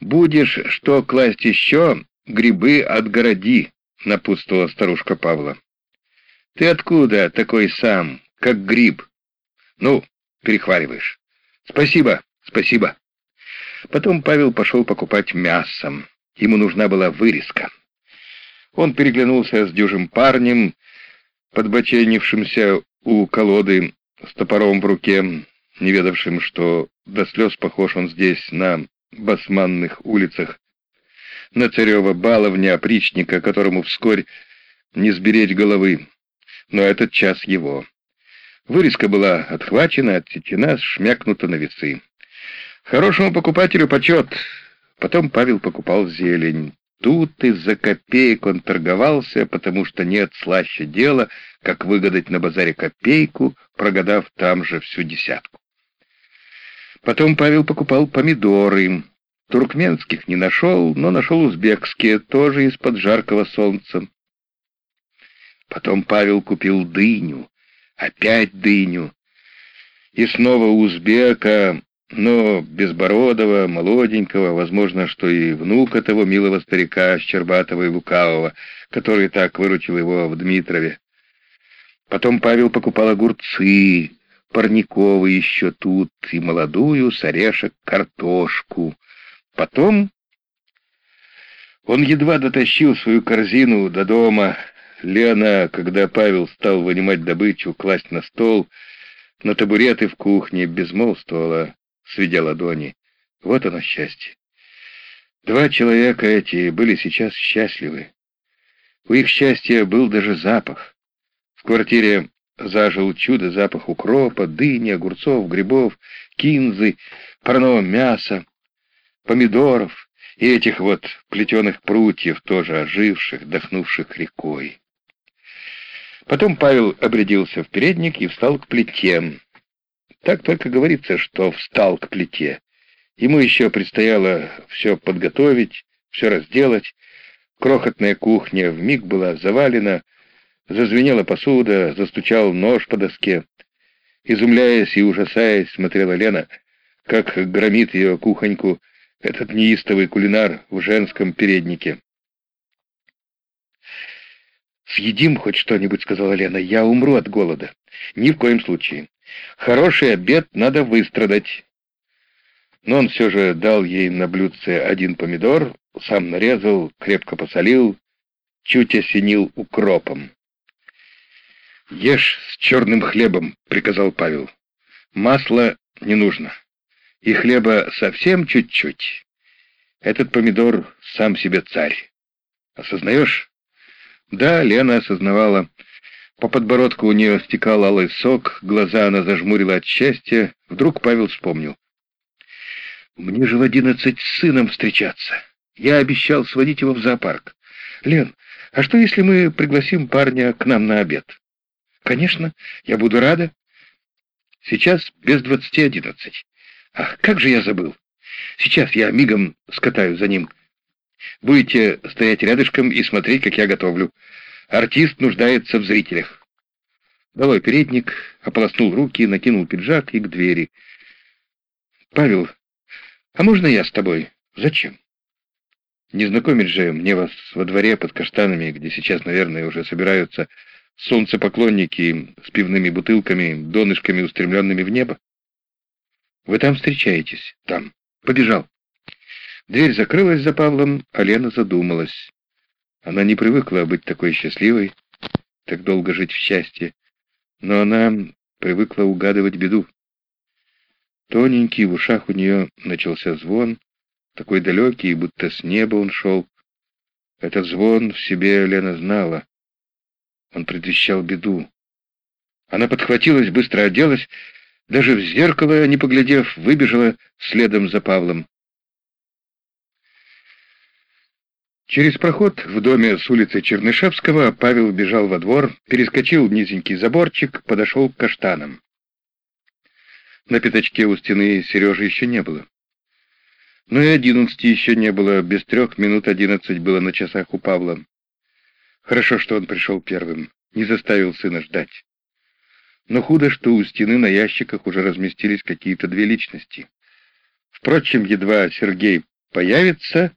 Будешь что класть еще, грибы отгороди, напутствовала старушка Павла. Ты откуда такой сам, как гриб? Ну, перехваливаешь. Спасибо, спасибо. Потом Павел пошел покупать мясо. Ему нужна была вырезка. Он переглянулся с дюжим парнем, подбоченившимся у колоды с топором в руке, не ведавшим, что до слез похож он здесь на басманных улицах, на царева баловня опричника, которому вскоре не сберечь головы. Но этот час его. Вырезка была отхвачена, отсечена, шмякнута на весы. Хорошему покупателю почет. Потом Павел покупал зелень. Тут из-за копеек он торговался, потому что нет слаще дела, как выгадать на базаре копейку, прогадав там же всю десятку. Потом Павел покупал помидоры. Туркменских не нашел, но нашел узбекские, тоже из-под жаркого солнца. Потом Павел купил дыню, опять дыню. И снова узбека, но безбородого, молоденького, возможно, что и внука того милого старика Щербатова и Лукавого, который так выручил его в Дмитрове. Потом Павел покупал огурцы, парниковый еще тут, и молодую с орешек картошку. Потом он едва дотащил свою корзину до дома. Лена, когда Павел стал вынимать добычу, класть на стол, на табуреты в кухне безмолвствовала сведя ладони. Вот оно счастье. Два человека эти были сейчас счастливы. У их счастья был даже запах. В квартире зажил чудо запах укропа, дыни, огурцов, грибов, кинзы, парного мяса, помидоров и этих вот плетеных прутьев, тоже оживших, дохнувших рекой. Потом Павел обрядился в передник и встал к плите. Так только говорится, что встал к плите. Ему еще предстояло все подготовить, все разделать. Крохотная кухня вмиг была завалена, зазвенела посуда, застучал нож по доске. Изумляясь и ужасаясь, смотрела Лена, как громит ее кухоньку этот неистовый кулинар в женском переднике. «Съедим хоть что-нибудь», — сказала Лена, — «я умру от голода». «Ни в коем случае. Хороший обед надо выстрадать. Но он все же дал ей на блюдце один помидор, сам нарезал, крепко посолил, чуть осенил укропом. «Ешь с черным хлебом», — приказал Павел. «Масла не нужно. И хлеба совсем чуть-чуть. Этот помидор сам себе царь. Осознаешь?» Да, Лена осознавала, по подбородку у нее стекал алый сок, глаза она зажмурила от счастья. Вдруг Павел вспомнил. «Мне же в одиннадцать с сыном встречаться. Я обещал сводить его в зоопарк. Лен, а что, если мы пригласим парня к нам на обед?» «Конечно, я буду рада. Сейчас без двадцати одиннадцать. Ах, как же я забыл. Сейчас я мигом скатаю за ним. Будете стоять рядышком и смотреть, как я готовлю. Артист нуждается в зрителях. Долой передник, ополоснул руки, накинул пиджак и к двери. «Павел, а можно я с тобой? Зачем?» «Не знакомить же мне вас во дворе под каштанами, где сейчас, наверное, уже собираются солнцепоклонники с пивными бутылками, донышками, устремленными в небо. Вы там встречаетесь? Там. Побежал». Дверь закрылась за Павлом, а Лена задумалась. Она не привыкла быть такой счастливой, так долго жить в счастье, но она привыкла угадывать беду. Тоненький в ушах у нее начался звон, такой далекий, будто с неба он шел. Этот звон в себе Лена знала. Он предвещал беду. Она подхватилась, быстро оделась, даже в зеркало, не поглядев, выбежала следом за Павлом. Через проход в доме с улицы Чернышевского Павел бежал во двор, перескочил низенький заборчик, подошел к каштанам. На пятачке у стены Сережи еще не было. Но и одиннадцати еще не было, без трех минут одиннадцать было на часах у Павла. Хорошо, что он пришел первым, не заставил сына ждать. Но худо, что у стены на ящиках уже разместились какие-то две личности. Впрочем, едва Сергей появится